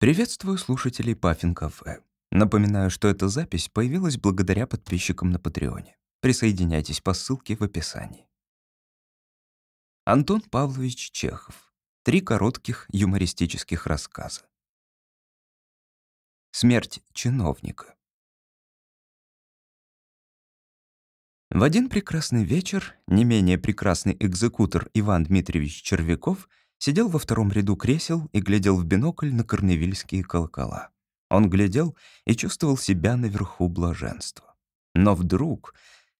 Приветствую слушателей Паффин Кафе. Напоминаю, что эта запись появилась благодаря подписчикам на Патреоне. Присоединяйтесь по ссылке в описании. Антон Павлович Чехов. Три коротких юмористических рассказа. Смерть чиновника. В один прекрасный вечер не менее прекрасный экзекутор Иван Дмитриевич Червяков сидел во втором ряду кресел и глядел в бинокль на корневильские колокола. Он глядел и чувствовал себя наверху блаженства. Но вдруг...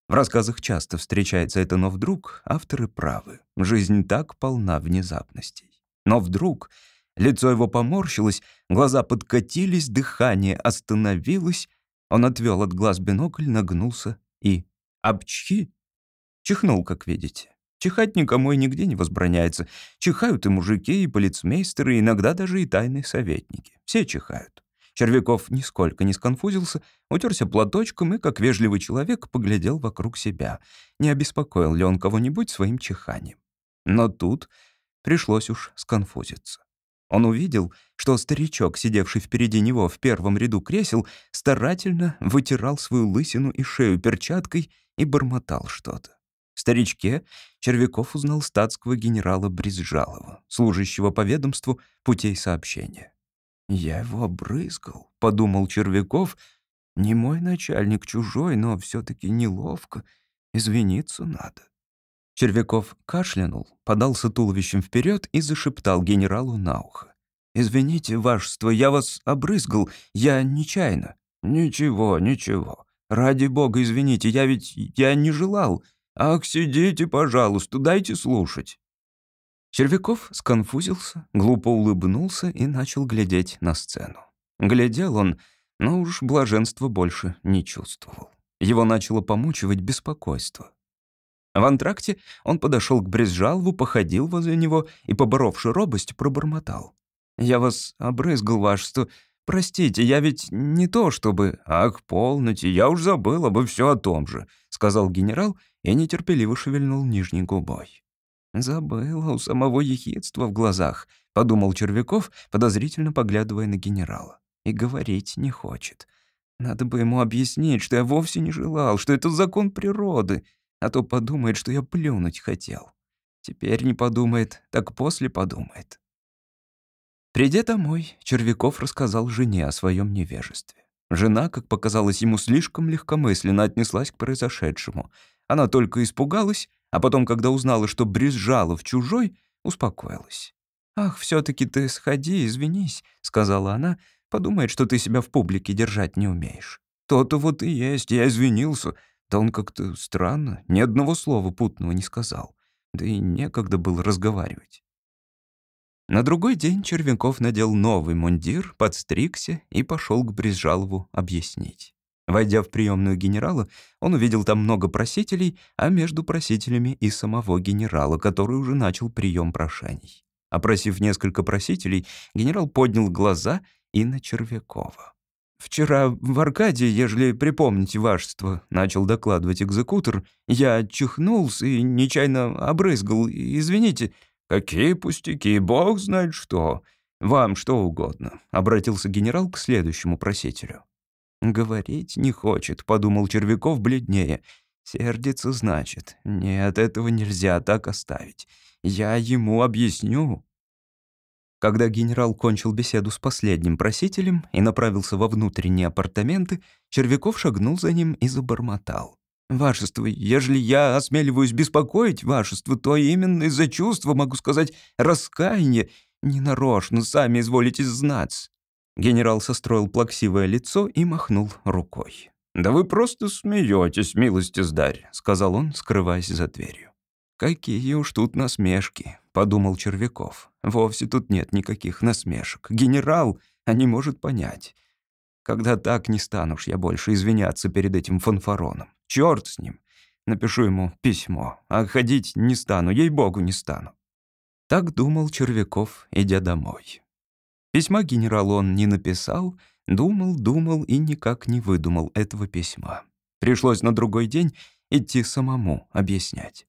В рассказах часто встречается это «но вдруг» авторы правы. Жизнь так полна внезапностей. Но вдруг лицо его поморщилось, глаза подкатились, дыхание остановилось. Он отвел от глаз бинокль, нагнулся и... Обчхи! Чихнул, как видите. Чихать никому и нигде не возбраняется. Чихают и мужики, и полицмейстеры, и иногда даже и тайные советники. Все чихают. Червяков нисколько не сконфузился, утерся платочком и, как вежливый человек, поглядел вокруг себя. Не обеспокоил ли он кого-нибудь своим чиханием. Но тут пришлось уж сконфузиться. Он увидел, что старичок, сидевший впереди него в первом ряду кресел, старательно вытирал свою лысину и шею перчаткой и бормотал что-то. Старичке Червяков узнал статского генерала Бризжалова, служащего по ведомству путей сообщения. «Я его обрызгал», — подумал Червяков. «Не мой начальник, чужой, но все таки неловко. Извиниться надо». Червяков кашлянул, подался туловищем вперед и зашептал генералу на ухо. «Извините, вашество, я вас обрызгал, я нечаянно». «Ничего, ничего. Ради бога, извините, я ведь... я не желал. «Ах, сидите, пожалуйста, дайте слушать». Червяков сконфузился, глупо улыбнулся и начал глядеть на сцену. Глядел он, но уж блаженства больше не чувствовал. Его начало помучивать беспокойство. В антракте он подошел к Брезжалву, походил возле него и, поборовши робость, пробормотал. «Я вас обрызгал, вашество. Простите, я ведь не то чтобы...» «Ах, полноте, я уж забыл обо все о том же», — сказал генерал и нетерпеливо шевельнул нижней губой. «Забыла у самого ехидства в глазах», — подумал Червяков, подозрительно поглядывая на генерала. «И говорить не хочет. Надо бы ему объяснить, что я вовсе не желал, что это закон природы, а то подумает, что я плюнуть хотел. Теперь не подумает, так после подумает». Придя домой, Червяков рассказал жене о своем невежестве. Жена, как показалось ему, слишком легкомысленно отнеслась к произошедшему — она только испугалась, а потом, когда узнала, что Брезжалов чужой, успокоилась. «Ах, все таки ты сходи, извинись», — сказала она, «подумает, что ты себя в публике держать не умеешь». «То-то вот и есть, я извинился. Да он как-то странно, ни одного слова путного не сказал. Да и некогда было разговаривать». На другой день Червяков надел новый мундир, подстригся и пошел к Брезжалову объяснить. Войдя в приемную генерала, он увидел там много просителей, а между просителями и самого генерала, который уже начал прием прошений. Опросив несколько просителей, генерал поднял глаза и на Червякова. «Вчера в Аркадии, ежели припомните вашество», — начал докладывать экзекутор, «я чихнулся и нечаянно обрызгал. Извините». «Какие пустяки, бог знает что. Вам что угодно», — обратился генерал к следующему просителю. «Говорить не хочет», — подумал Червяков бледнее. «Сердится, значит. Нет, этого нельзя так оставить. Я ему объясню». Когда генерал кончил беседу с последним просителем и направился во внутренние апартаменты, Червяков шагнул за ним и забормотал. «Вашество, ежели я осмеливаюсь беспокоить вашество, то именно из-за чувства, могу сказать, раскаяния, ненарочно, сами изволите знать. Генерал состроил плаксивое лицо и махнул рукой. «Да вы просто смеетесь, милости сдарь», — сказал он, скрываясь за дверью. «Какие уж тут насмешки», — подумал Червяков. «Вовсе тут нет никаких насмешек. Генерал, а не может понять. Когда так не стану я больше извиняться перед этим фанфароном. Черт с ним. Напишу ему письмо, а ходить не стану, ей-богу, не стану». Так думал Червяков, идя домой. Письма генералу он не написал, думал, думал и никак не выдумал этого письма. Пришлось на другой день идти самому объяснять.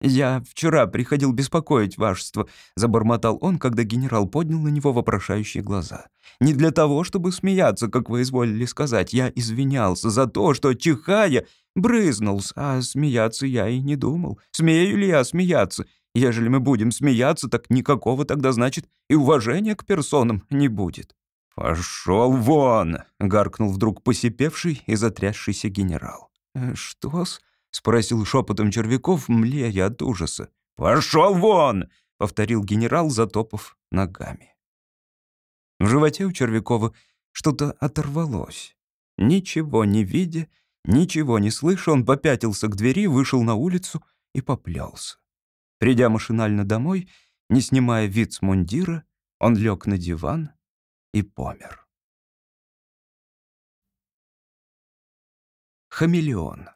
«Я вчера приходил беспокоить вашество», — забормотал он, когда генерал поднял на него вопрошающие глаза. «Не для того, чтобы смеяться, как вы изволили сказать. Я извинялся за то, что, чихая, брызнулся, а смеяться я и не думал. Смею ли я смеяться? Ежели мы будем смеяться, так никакого тогда, значит, и уважения к персонам не будет». «Пошел вон!» — гаркнул вдруг посипевший и затрясшийся генерал. «Э, «Что-с?» — спросил шепотом Червяков, млея от ужаса. «Пошел вон!» — повторил генерал, затопав ногами. В животе у Червякова что-то оторвалось. Ничего не видя, ничего не слыша, он попятился к двери, вышел на улицу и поплелся. Придя машинально домой, не снимая вид с мундира, он лег на диван и помер. Хамелеон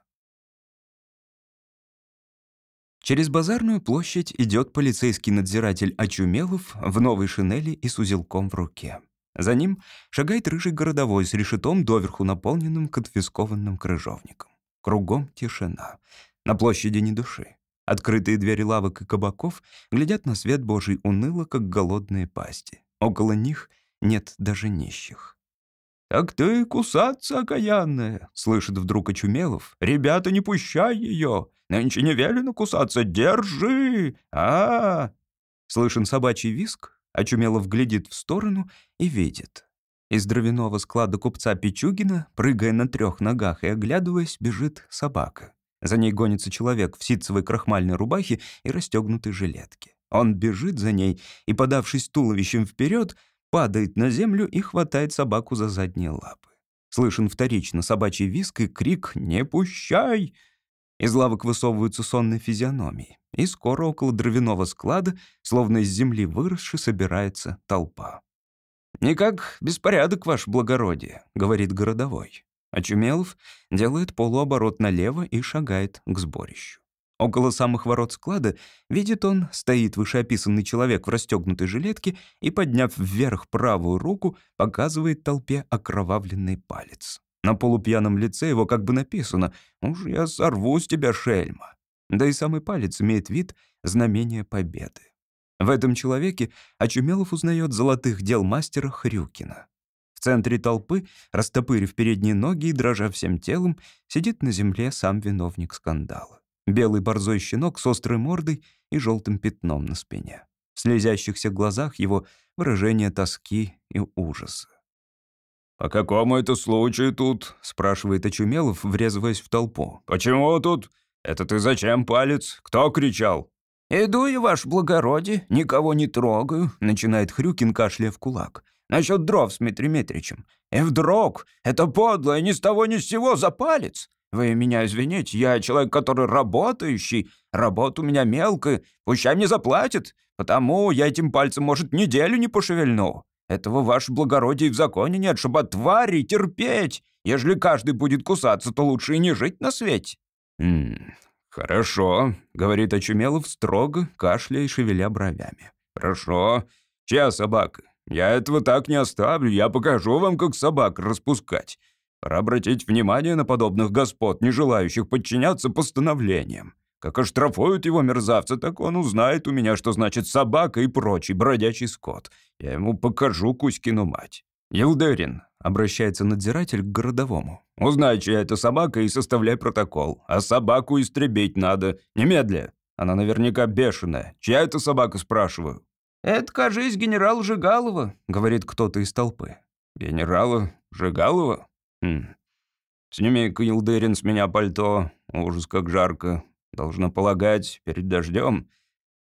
Через базарную площадь идет полицейский надзиратель Очумелов в новой шинели и с узелком в руке. За ним шагает рыжий городовой с решетом, доверху наполненным конфискованным крыжовником. Кругом тишина. На площади ни души. Открытые двери лавок и кабаков глядят на свет Божий уныло, как голодные пасти. Около них нет даже нищих. «Так ты кусаться, окаянная!» — слышит вдруг Очумелов. «Ребята, не пущай ее! Нынче не велено кусаться! Держи! а, -а, -а Слышен собачий виск, Очумелов глядит в сторону и видит. Из дровяного склада купца Пичугина, прыгая на трех ногах и оглядываясь, бежит собака. За ней гонится человек в ситцевой крахмальной рубахе и расстегнутой жилетке. Он бежит за ней и, подавшись туловищем вперед, падает на землю и хватает собаку за задние лапы. Слышен вторично собачий виск и крик «Не пущай!». Из лавок высовываются сонные физиономии, и скоро около дровяного склада, словно из земли выросши, собирается толпа. «Никак беспорядок, ваше благородие», — говорит городовой. Очумелов делает полуоборот налево и шагает к сборищу. Около самых ворот склада, видит он, стоит вышеописанный человек в расстегнутой жилетке и, подняв вверх правую руку, показывает толпе окровавленный палец. На полупьяном лице его как бы написано «Уж я сорву с тебя, шельма». Да и самый палец имеет вид знамения победы. В этом человеке Очумелов узнает золотых дел мастера Хрюкина. В центре толпы, растопырив передние ноги и дрожа всем телом, сидит на земле сам виновник скандала. Белый борзой щенок с острой мордой и желтым пятном на спине. В слезящихся глазах его выражение тоски и ужаса. «По какому это случаю тут?» — спрашивает Очумелов, врезываясь в толпу. «Почему тут? Это ты зачем палец? Кто кричал?» «Иду я, ваш благородие, никого не трогаю», — начинает Хрюкин, кашляя в кулак. «Насчет дров с Дмитрием Митричем. И вдруг, это подлое ни с того ни с сего за палец. Вы меня извините, я человек, который работающий, работа у меня мелкая, пущай мне заплатит, потому я этим пальцем, может, неделю не пошевельну. Этого, ваше благородие, в законе нет, чтобы от твари терпеть. Ежели каждый будет кусаться, то лучше и не жить на свете». «М -м, «Хорошо», — говорит Очумелов строго, кашляя и шевеля бровями. «Хорошо. Чья собака? Я этого так не оставлю, я покажу вам, как собак распускать. Пора обратить внимание на подобных господ, не желающих подчиняться постановлениям. Как оштрафуют его мерзавца, так он узнает у меня, что значит собака и прочий бродячий скот. Я ему покажу Кузькину мать. Елдерин, обращается надзиратель к городовому. Узнай, чья это собака, и составляй протокол. А собаку истребить надо. Немедля. Она наверняка бешеная. Чья это собака, спрашиваю? «Это, кажись, генерал Жигалова», — говорит кто-то из толпы. «Генерала Жигалова?» Хм. Сними-ка, Илдырин, с меня пальто. Ужас, как жарко. Должно полагать, перед дождем.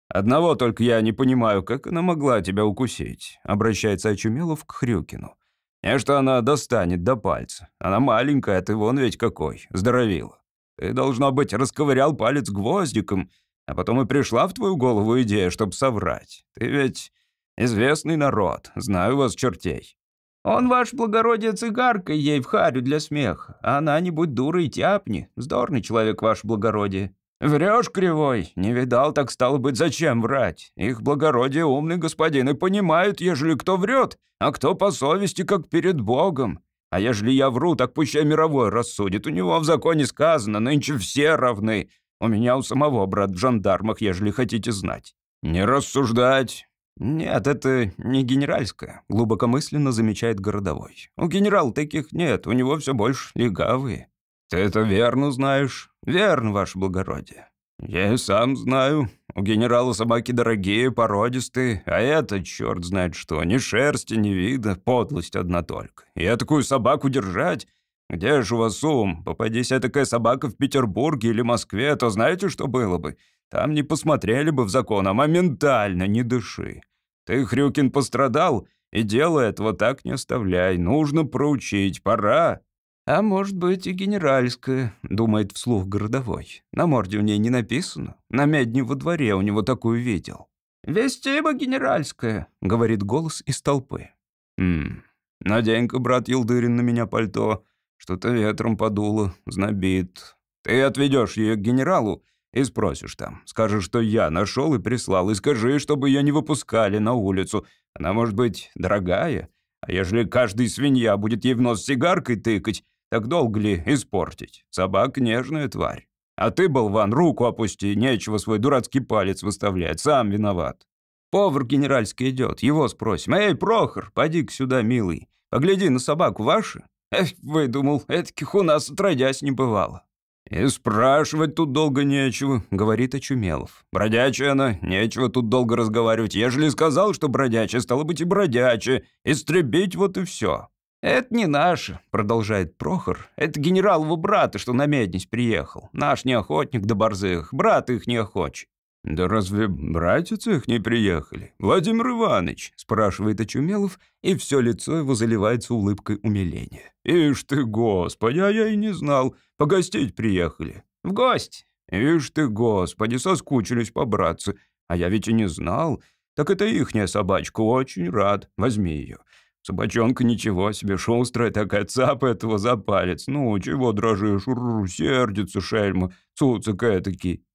Одного только я не понимаю, как она могла тебя укусить. Обращается Очумелов к Хрюкину. Не что она достанет до пальца. Она маленькая, а ты вон ведь какой, здоровила. Ты, должно быть, расковырял палец гвоздиком, а потом и пришла в твою голову идея, чтобы соврать. Ты ведь известный народ, знаю вас, чертей. Он, ваш благородие, цигаркой ей в харю для смеха. А она, не будь дурой, тяпни. Здорный человек, ваш благородие. Врешь, кривой. Не видал, так стало быть, зачем врать? Их благородие умный господин и понимают, ежели кто врет, а кто по совести, как перед Богом. А ежели я вру, так пусть мировой рассудит. У него в законе сказано, нынче все равны. У меня у самого брат в жандармах, ежели хотите знать». «Не рассуждать». «Нет, это не генеральская», — глубокомысленно замечает городовой. «У генерала таких нет, у него все больше легавые». «Ты это верно знаешь?» «Верно, ваше благородие». «Я и сам знаю. У генерала собаки дорогие, породистые, а это, черт знает что, ни шерсти, ни вида, подлость одна только. Я такую собаку держать? Где ж у вас ум? Попадись такая собака в Петербурге или Москве, то знаете, что было бы? Там не посмотрели бы в закон, а моментально, не дыши. Ты, Хрюкин, пострадал, и дело этого так не оставляй. Нужно проучить, пора». «А может быть и генеральская», — думает вслух городовой. На морде у ней не написано. На медне во дворе у него такую видел. «Вестиба генеральская», — говорит голос из толпы. «Хм, надень-ка, брат Елдырин, на меня пальто. Что-то ветром подуло, знобит. Ты отведешь ее к генералу и спросишь там. Скажешь, что я нашел и прислал, и скажи, чтобы ее не выпускали на улицу. Она может быть дорогая, а ежели каждый свинья будет ей в нос сигаркой тыкать, так долго ли испортить? Собака нежная тварь. А ты, болван, руку опусти, нечего свой дурацкий палец выставлять, сам виноват. Повар генеральский идет, его спросим. «Эй, Прохор, поди-ка сюда, милый, погляди на собаку вашу». Эх, выдумал, этих у нас отродясь не бывало. «И спрашивать тут долго нечего», — говорит Очумелов. «Бродячая она, нечего тут долго разговаривать. Ежели сказал, что бродячая, стало быть и бродячая. Истребить вот и все. «Это не наше», — продолжает Прохор. «Это генералову брата, что на меднись приехал. Наш не охотник до борзых, брат их не охоч». «Да разве братец их не приехали? Владимир Иванович?» — спрашивает Очумелов, и все лицо его заливается улыбкой умиления. «Ишь ты, господи, а я и не знал. Погостить приехали». «В гость». «Ишь ты, господи, соскучились по братцу. А я ведь и не знал. Так это ихняя собачка, очень рад. Возьми ее. Собачонка ничего себе, шустрая такая, цапает его за палец. Ну, чего дрожишь, Ру, сердится шельма, цуцик этакий.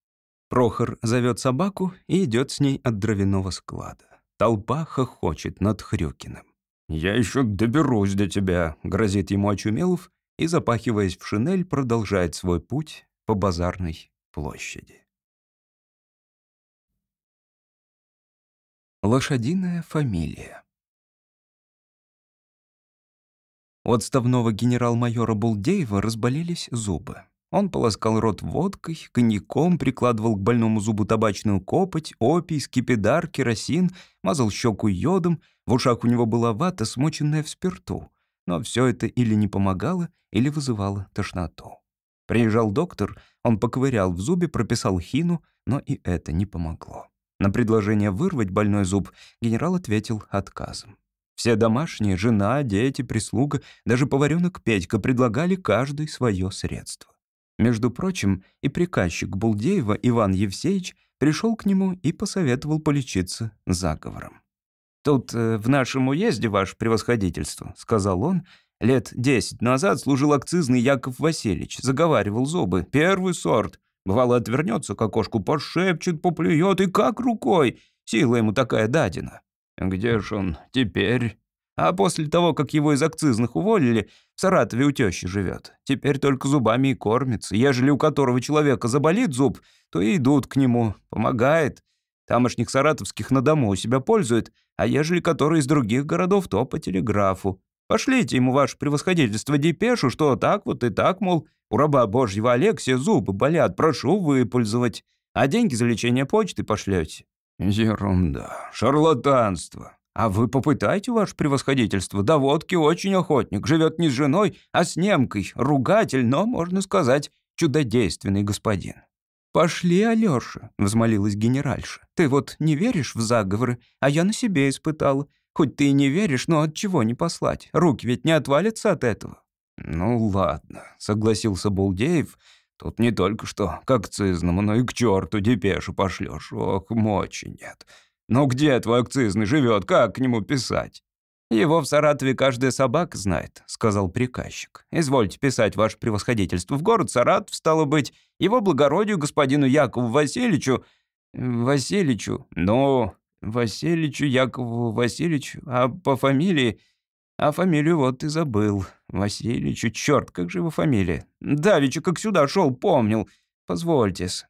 Прохор зовет собаку и идет с ней от дровяного склада. Толпа хохочет над Хрюкиным. «Я еще доберусь до тебя», — грозит ему Очумелов и, запахиваясь в шинель, продолжает свой путь по базарной площади. Лошадиная фамилия У отставного генерал-майора Булдеева разболелись зубы. Он полоскал рот водкой, коньяком, прикладывал к больному зубу табачную копоть, опий, скипидар, керосин, мазал щеку йодом, в ушах у него была вата, смоченная в спирту. Но все это или не помогало, или вызывало тошноту. Приезжал доктор, он поковырял в зубе, прописал хину, но и это не помогло. На предложение вырвать больной зуб генерал ответил отказом. Все домашние, жена, дети, прислуга, даже поваренок Петька предлагали каждый свое средство. Между прочим, и приказчик Булдеева Иван Евсеевич пришел к нему и посоветовал полечиться заговором. «Тут э, в нашем уезде, ваше превосходительство», — сказал он, — «лет десять назад служил акцизный Яков Васильевич, заговаривал зубы, первый сорт. Бывало, отвернется к окошку, пошепчет, поплюет, и как рукой. Сила ему такая дадена. «Где ж он теперь?» А после того, как его из акцизных уволили, в Саратове у тещи живет. Теперь только зубами и кормится. Ежели у которого человека заболит зуб, то и идут к нему. Помогает. Тамошних саратовских на дому у себя пользует, а ежели который из других городов, то по телеграфу. Пошлите ему, ваше превосходительство, депешу, что так вот и так, мол, у раба божьего Алексия зубы болят, прошу выпользовать. А деньги за лечение почты пошлете. «Ерунда, шарлатанство. А вы попытайте, ваше превосходительство, до водки очень охотник, живет не с женой, а с немкой, ругатель, но, можно сказать, чудодейственный господин». «Пошли, Алёша», — взмолилась генеральша. «Ты вот не веришь в заговоры, а я на себе испытала. Хоть ты и не веришь, но от чего не послать? Руки ведь не отвалятся от этого». «Ну ладно», — согласился Булдеев, — Тут не только что к акцизному, но и к черту депешу пошлешь. Ох, мочи нет. Ну где твой акцизный живет? Как к нему писать? «Его в Саратове каждая собака знает», — сказал приказчик. «Извольте писать, ваше превосходительство. В город Саратов, стало быть, его благородию господину Якову Васильевичу... Васильевичу... Ну, Васильевичу Якову Васильевичу, а по фамилии... А фамилию вот и забыл. Васильевичу, черт, как же его фамилия? Давича, как сюда шел, помнил. Позвольте-с.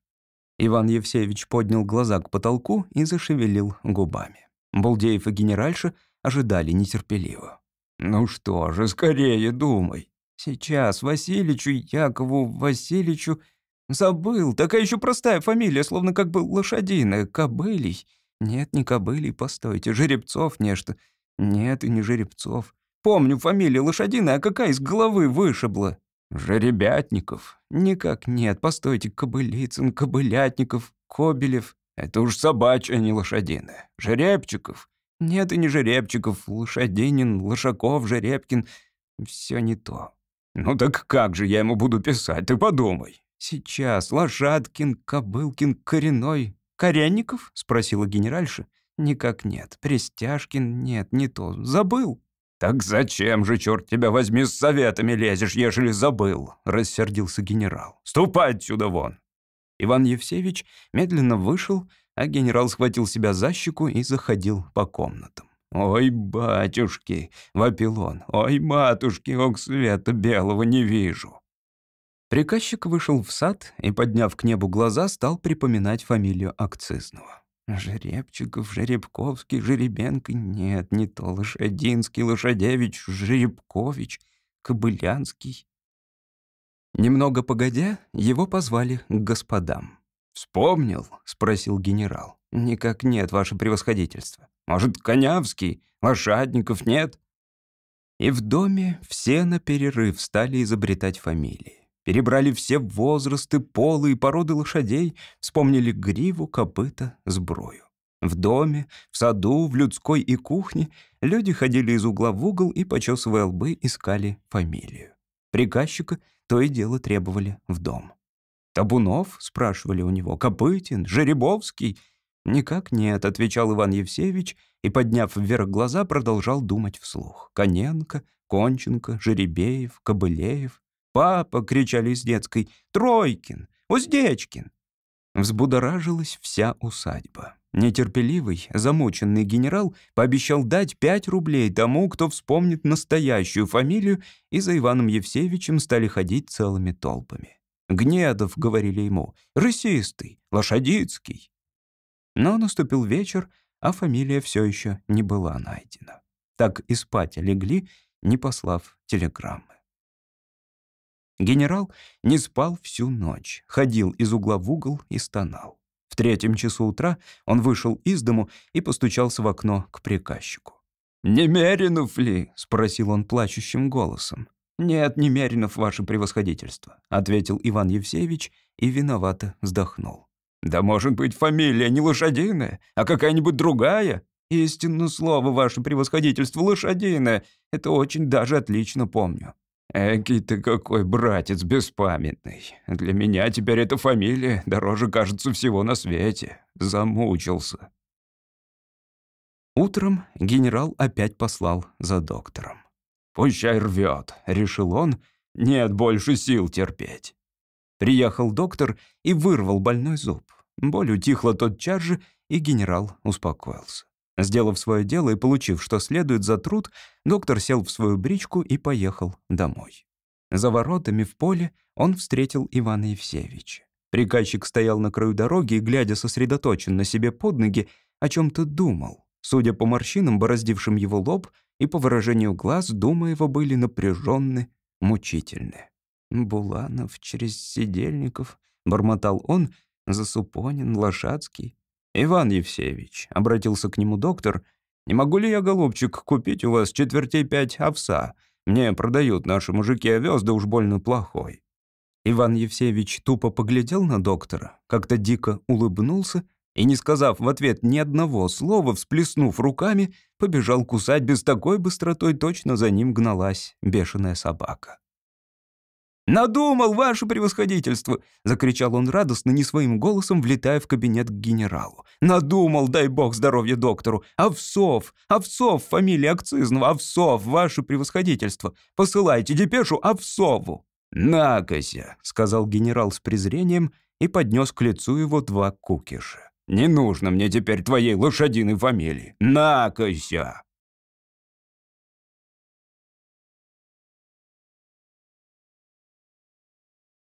Иван Евсеевич поднял глаза к потолку и зашевелил губами. Булдеев и генеральша ожидали нетерпеливо. «Ну что же, скорее думай». «Сейчас Васильичу Якову Васильевичу забыл. Такая еще простая фамилия, словно как бы лошадиная. Кобылий. Нет, не Кобылий, постойте. Жеребцов нечто. Нет, и не Жеребцов. Помню фамилия лошадиная, а какая из головы вышибла?» «Жеребятников». «Никак нет. Постойте, Кобылицын, Кобылятников, Кобелев». «Это уж собачья, а не лошадиная. Жеребчиков». «Нет, и не Жеребчиков. Лошадинин, Лошаков, Жеребкин. Все не то». «Ну так как же я ему буду писать, ты подумай». «Сейчас. Лошадкин, Кобылкин, Коренной. Коренников?» — спросила генеральша. «Никак нет. Престяжкин? Нет, не то. Забыл». «Так зачем же, черт тебя возьми, с советами лезешь, ежели забыл?» — рассердился генерал. «Ступай отсюда вон!» Иван Евсеевич медленно вышел, а генерал схватил себя за щеку и заходил по комнатам. «Ой, батюшки!» — вопил он. «Ой, матушки, ок света белого не вижу!» Приказчик вышел в сад и, подняв к небу глаза, стал припоминать фамилию акцизного. Жеребчиков, Жеребковский, Жеребенко. Нет, не то. Лошадинский, Лошадевич, Жеребкович, Кобылянский. Немного погодя, его позвали к господам. «Вспомнил?» — спросил генерал. «Никак нет, ваше превосходительство». «Может, Конявский? Лошадников нет?» И в доме все на перерыв стали изобретать фамилии. Перебрали все возрасты, полы и породы лошадей, вспомнили гриву, копыта, сброю. В доме, в саду, в людской и кухне люди ходили из угла в угол и, почесывая лбы, искали фамилию. Приказчика то и дело требовали в дом. «Табунов?» — спрашивали у него. «Копытин? Жеребовский?» «Никак нет», — отвечал Иван Евсеевич и, подняв вверх глаза, продолжал думать вслух. «Коненко, Конченко, Жеребеев, Кобылеев». «Папа!» — кричали из детской. «Тройкин! Уздечкин!» Взбудоражилась вся усадьба. Нетерпеливый, замученный генерал пообещал дать пять рублей тому, кто вспомнит настоящую фамилию, и за Иваном Евсеевичем стали ходить целыми толпами. «Гнедов», — говорили ему, — «рысистый, лошадицкий». Но наступил вечер, а фамилия все еще не была найдена. Так и спать легли, не послав телеграммы. Генерал не спал всю ночь, ходил из угла в угол и стонал. В третьем часу утра он вышел из дому и постучался в окно к приказчику. «Немеринов ли?» — спросил он плачущим голосом. «Нет, Немеринов, ваше превосходительство», — ответил Иван Евсеевич и виновато вздохнул. «Да может быть, фамилия не лошадиная, а какая-нибудь другая?» «Истинно слово, ваше превосходительство, лошадиное. Это очень даже отлично помню. Экий ты какой братец беспамятный. Для меня теперь эта фамилия дороже, кажется, всего на свете. Замучился. Утром генерал опять послал за доктором. «Пущай рвет», — решил он, — «нет больше сил терпеть». Приехал доктор и вырвал больной зуб. Боль утихла тотчас же, и генерал успокоился. Сделав свое дело и получив, что следует за труд, доктор сел в свою бричку и поехал домой. За воротами в поле он встретил Ивана Евсеевича. Приказчик стоял на краю дороги и, глядя сосредоточен на себе под ноги, о чем то думал. Судя по морщинам, бороздившим его лоб, и по выражению глаз, думы его были напряженны, мучительны. «Буланов через Сидельников», — бормотал он, — «Засупонин, Лошадский, «Иван Евсеевич», — обратился к нему доктор, «не могу ли я, голубчик, купить у вас четвертей пять овса? Мне продают наши мужики овес, да уж больно плохой». Иван Евсеевич тупо поглядел на доктора, как-то дико улыбнулся и, не сказав в ответ ни одного слова, всплеснув руками, побежал кусать без такой быстротой, точно за ним гналась бешеная собака. «Надумал, ваше превосходительство!» — закричал он радостно, не своим голосом, влетая в кабинет к генералу. «Надумал, дай бог здоровья доктору! Овсов! Овсов, фамилия акцизного! Овсов, ваше превосходительство! Посылайте депешу Овсову!» «Накося!» — сказал генерал с презрением и поднес к лицу его два кукиша. «Не нужно мне теперь твоей лошадиной фамилии! Накося!»